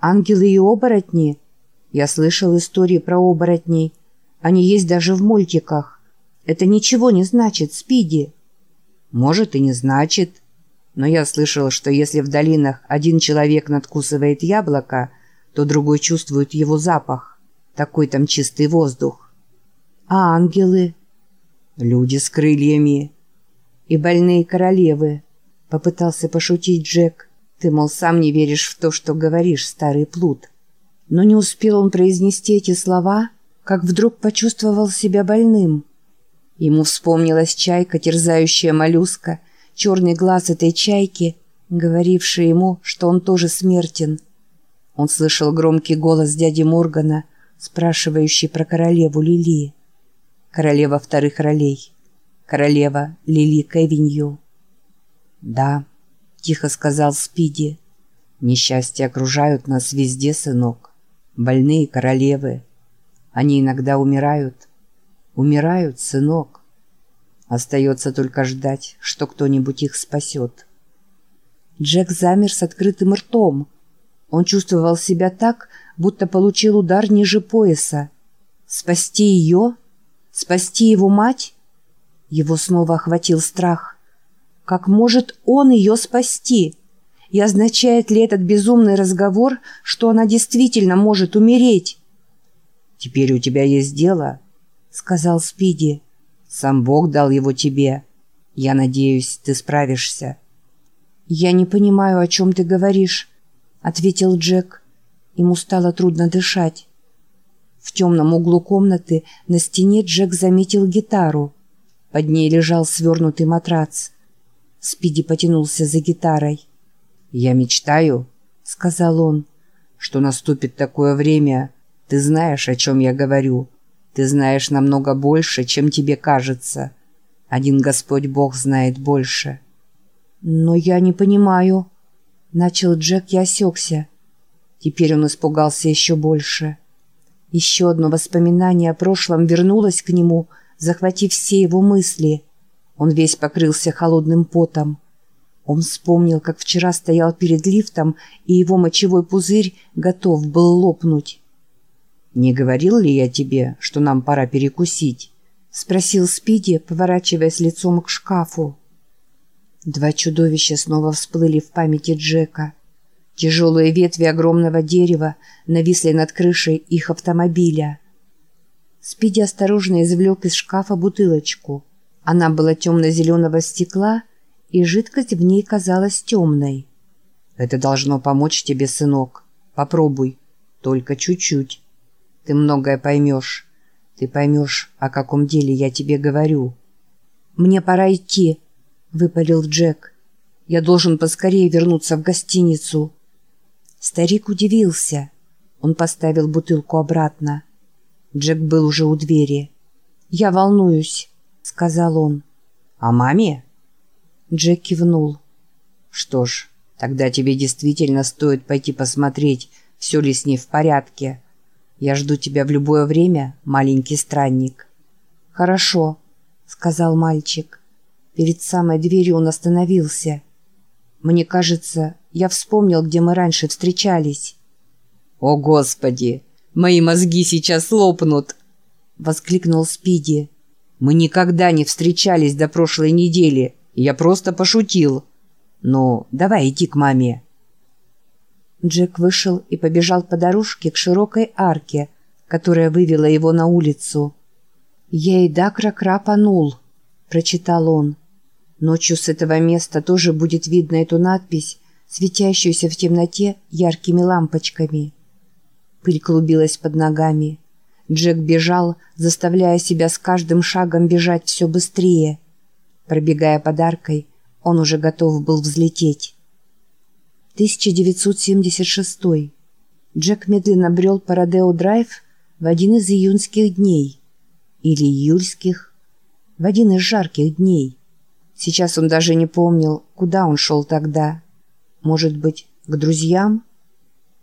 Ангелы и оборотни? Я слышал истории про оборотней. Они есть даже в мультиках. Это ничего не значит, Спиди. Может и не значит. Но я слышал, что если в долинах один человек надкусывает яблоко, то другой чувствует его запах. Такой там чистый воздух. А ангелы? Люди с крыльями. И больные королевы. Попытался пошутить Джек. Ты, мол, сам не веришь в то, что говоришь, старый плут. Но не успел он произнести эти слова, как вдруг почувствовал себя больным. Ему вспомнилась чайка, терзающая моллюска, черный глаз этой чайки, говоривший ему, что он тоже смертен. Он слышал громкий голос дяди Моргана, спрашивающий про королеву Лили королева вторых ролей, королева Лили Кевинью. «Да», — тихо сказал Спиди, — «несчастья окружают нас везде, сынок. Больные королевы. Они иногда умирают. Умирают, сынок. Остается только ждать, что кто-нибудь их спасет». Джек замер с открытым ртом. Он чувствовал себя так, будто получил удар ниже пояса. «Спасти ее?» Спасти его мать? Его снова охватил страх. Как может он ее спасти? И означает ли этот безумный разговор, что она действительно может умереть? «Теперь у тебя есть дело», — сказал Спиди. «Сам Бог дал его тебе. Я надеюсь, ты справишься». «Я не понимаю, о чем ты говоришь», — ответил Джек. Ему стало трудно дышать. В темном углу комнаты на стене Джек заметил гитару. Под ней лежал свернутый матрац. Спиди потянулся за гитарой. «Я мечтаю», — сказал он, — «что наступит такое время. Ты знаешь, о чем я говорю. Ты знаешь намного больше, чем тебе кажется. Один Господь Бог знает больше». «Но я не понимаю», — начал Джек и осекся. Теперь он испугался еще больше. Еще одно воспоминание о прошлом вернулось к нему, захватив все его мысли. Он весь покрылся холодным потом. Он вспомнил, как вчера стоял перед лифтом, и его мочевой пузырь готов был лопнуть. «Не говорил ли я тебе, что нам пора перекусить?» — спросил Спиди, поворачиваясь лицом к шкафу. Два чудовища снова всплыли в памяти Джека. Тяжелые ветви огромного дерева нависли над крышей их автомобиля. Спиди осторожно извлек из шкафа бутылочку. Она была темно-зеленого стекла, и жидкость в ней казалась темной. «Это должно помочь тебе, сынок. Попробуй. Только чуть-чуть. Ты многое поймешь. Ты поймешь, о каком деле я тебе говорю». «Мне пора идти», — выпалил Джек. «Я должен поскорее вернуться в гостиницу». Старик удивился. Он поставил бутылку обратно. Джек был уже у двери. «Я волнуюсь», — сказал он. «О маме?» Джек кивнул. «Что ж, тогда тебе действительно стоит пойти посмотреть, все ли с ней в порядке. Я жду тебя в любое время, маленький странник». «Хорошо», — сказал мальчик. Перед самой дверью он остановился. «Мне кажется, я вспомнил, где мы раньше встречались. «О, Господи! Мои мозги сейчас лопнут!» — воскликнул Спиди. «Мы никогда не встречались до прошлой недели. Я просто пошутил. Ну, давай иди к маме». Джек вышел и побежал по дорожке к широкой арке, которая вывела его на улицу. «Ей-да крапанул», — прочитал он. «Ночью с этого места тоже будет видно эту надпись светящуюся в темноте яркими лампочками. Пыль клубилась под ногами. Джек бежал, заставляя себя с каждым шагом бежать все быстрее. Пробегая подаркой, он уже готов был взлететь. 1976. Джек медленно брел по Родео-драйв в один из июньских дней. Или июльских. В один из жарких дней. Сейчас он даже не помнил, куда он шел тогда. Может быть, к друзьям?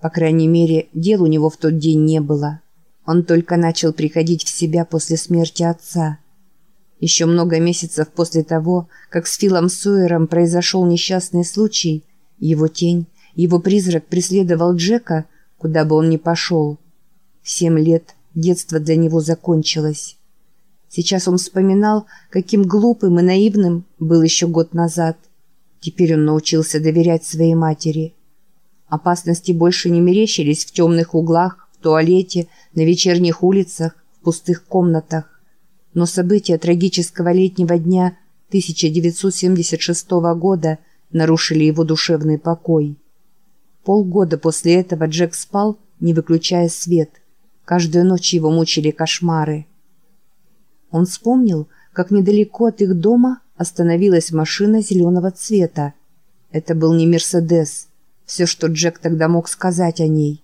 По крайней мере, дел у него в тот день не было. Он только начал приходить в себя после смерти отца. Еще много месяцев после того, как с Филом Сойером произошел несчастный случай, его тень, его призрак преследовал Джека, куда бы он ни пошел. Семь лет детство для него закончилось. Сейчас он вспоминал, каким глупым и наивным был еще год назад. Теперь он научился доверять своей матери. Опасности больше не мерещились в темных углах, туалете, на вечерних улицах, в пустых комнатах. Но события трагического летнего дня 1976 года нарушили его душевный покой. Полгода после этого Джек спал, не выключая свет. Каждую ночь его мучили кошмары. Он вспомнил, как недалеко от их дома остановилась машина зеленого цвета. Это был не «Мерседес», все, что Джек тогда мог сказать о ней.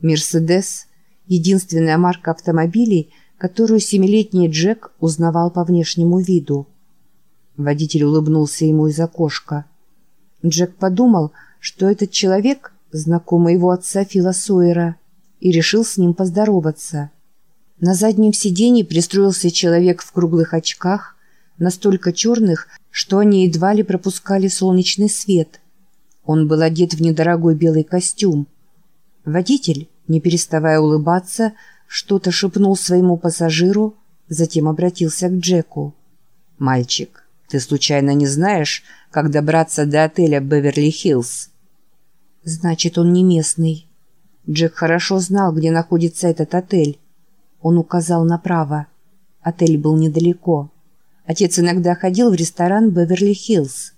«Мерседес» — единственная марка автомобилей, которую семилетний Джек узнавал по внешнему виду. Водитель улыбнулся ему из окошка. Джек подумал, что этот человек — знакомый его отца Фила Сойера, и решил с ним поздороваться. На заднем сиденье пристроился человек в круглых очках, настолько черных, что они едва ли пропускали солнечный свет. Он был одет в недорогой белый костюм. Водитель, не переставая улыбаться, что-то шепнул своему пассажиру, затем обратился к Джеку. «Мальчик, ты случайно не знаешь, как добраться до отеля Беверли-Хиллз?» «Значит, он не местный». Джек хорошо знал, где находится этот отель. Он указал направо. Отель был недалеко. Отец иногда ходил в ресторан «Беверли-Хиллз».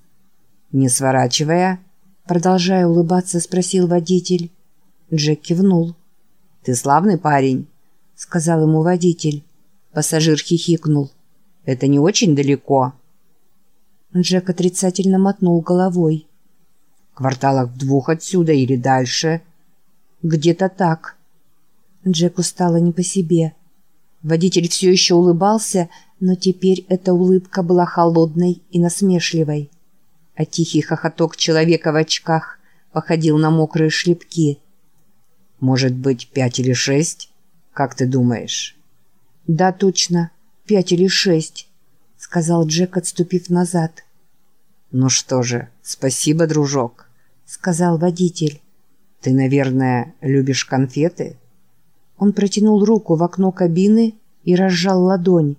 «Не сворачивая?» Продолжая улыбаться, спросил водитель. Джек кивнул. «Ты славный парень», — сказал ему водитель. Пассажир хихикнул. «Это не очень далеко». Джек отрицательно мотнул головой. «Кварталах двух отсюда или дальше?» «Где-то так». Джеку стало не по себе. Водитель все еще улыбался, но теперь эта улыбка была холодной и насмешливой. А тихий хохоток человека в очках походил на мокрые шлепки. «Может быть, пять или шесть? Как ты думаешь?» «Да, точно, пять или шесть», — сказал Джек, отступив назад. «Ну что же, спасибо, дружок», — сказал водитель. «Ты, наверное, любишь конфеты?» Он протянул руку в окно кабины и разжал ладонь.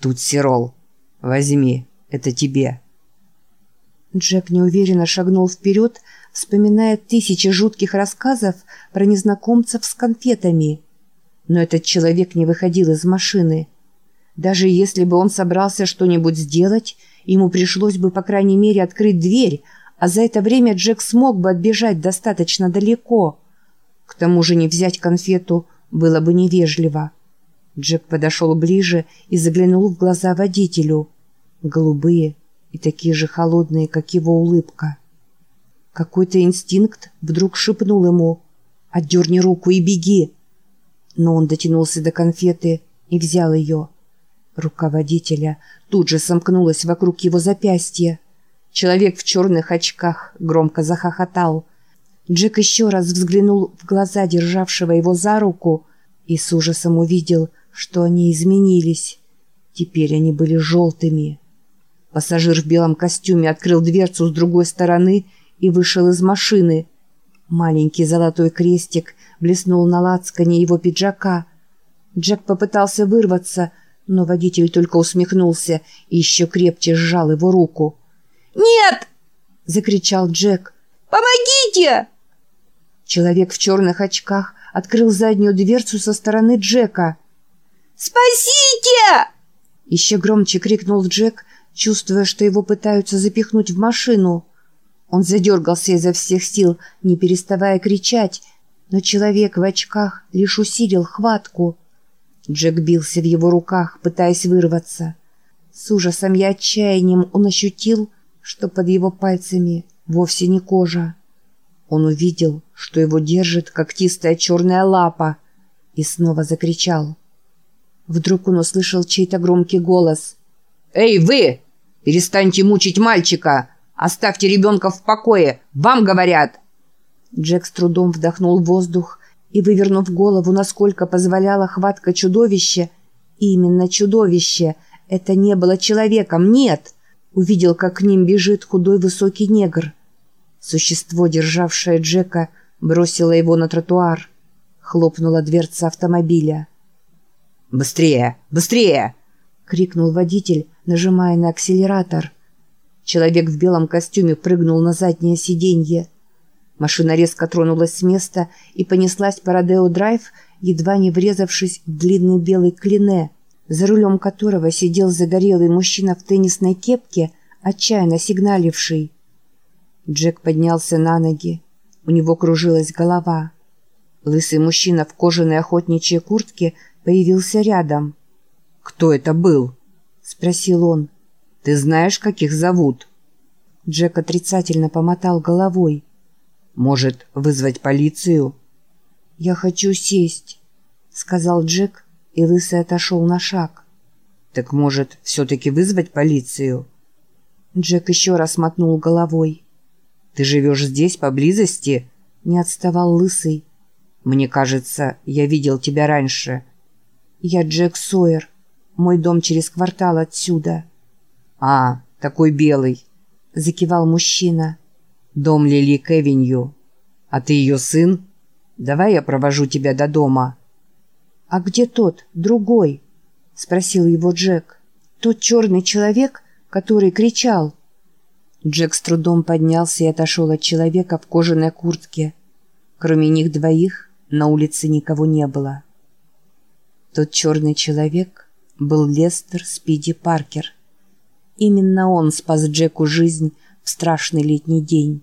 «Тут сирол. Возьми, это тебе». Джек неуверенно шагнул вперед, вспоминая тысячи жутких рассказов про незнакомцев с конфетами. Но этот человек не выходил из машины. Даже если бы он собрался что-нибудь сделать, ему пришлось бы, по крайней мере, открыть дверь, а за это время Джек смог бы отбежать достаточно далеко. К тому же не взять конфету было бы невежливо. Джек подошел ближе и заглянул в глаза водителю. Голубые и такие же холодные, как его улыбка. Какой-то инстинкт вдруг шепнул ему «Отдерни руку и беги!» Но он дотянулся до конфеты и взял ее. Рука водителя тут же сомкнулась вокруг его запястья. Человек в черных очках громко захохотал. Джек еще раз взглянул в глаза державшего его за руку и с ужасом увидел, что они изменились. Теперь они были желтыми. Пассажир в белом костюме открыл дверцу с другой стороны и вышел из машины. Маленький золотой крестик блеснул на лацкане его пиджака. Джек попытался вырваться, но водитель только усмехнулся и еще крепче сжал его руку. «Нет!» — закричал Джек. «Помогите!» Человек в черных очках открыл заднюю дверцу со стороны Джека. «Спасите!» Еще громче крикнул Джек, чувствуя, что его пытаются запихнуть в машину. Он задергался изо всех сил, не переставая кричать, но человек в очках лишь усилил хватку. Джек бился в его руках, пытаясь вырваться. С ужасом и отчаянием он ощутил, что под его пальцами вовсе не кожа. Он увидел, что его держит когтистая черная лапа, и снова закричал. Вдруг он услышал чей-то громкий голос. «Эй, вы! Перестаньте мучить мальчика! Оставьте ребенка в покое! Вам говорят!» Джек с трудом вдохнул воздух и, вывернув голову, насколько позволяла хватка чудовища, именно чудовище, это не было человеком, нет, увидел, как к ним бежит худой высокий негр. Существо, державшее Джека, бросила его на тротуар. Хлопнула дверца автомобиля. «Быстрее! Быстрее!» — крикнул водитель, нажимая на акселератор. Человек в белом костюме прыгнул на заднее сиденье. Машина резко тронулась с места и понеслась по Родео-драйв, едва не врезавшись в длинный белый клине, за рулем которого сидел загорелый мужчина в теннисной кепке, отчаянно сигналивший. Джек поднялся на ноги. У него кружилась голова. Лысый мужчина в кожаной охотничьей куртке появился рядом. «Кто это был?» — спросил он. «Ты знаешь, как их зовут?» Джек отрицательно помотал головой. «Может, вызвать полицию?» «Я хочу сесть», — сказал Джек, и Лысый отошел на шаг. «Так, может, все-таки вызвать полицию?» Джек еще раз мотнул головой. «Ты живешь здесь, поблизости?» — не отставал Лысый. «Мне кажется, я видел тебя раньше». «Я Джек Сойер. Мой дом через квартал отсюда». «А, такой белый», — закивал мужчина. «Дом Лили Кевинью. А ты ее сын? Давай я провожу тебя до дома». «А где тот, другой?» — спросил его Джек. «Тот черный человек, который кричал». Джек с трудом поднялся и отошел от человека в кожаной куртке. Кроме них двоих на улице никого не было. Тот черный человек был Лестер Спиди Паркер. Именно он спас Джеку жизнь в страшный летний день.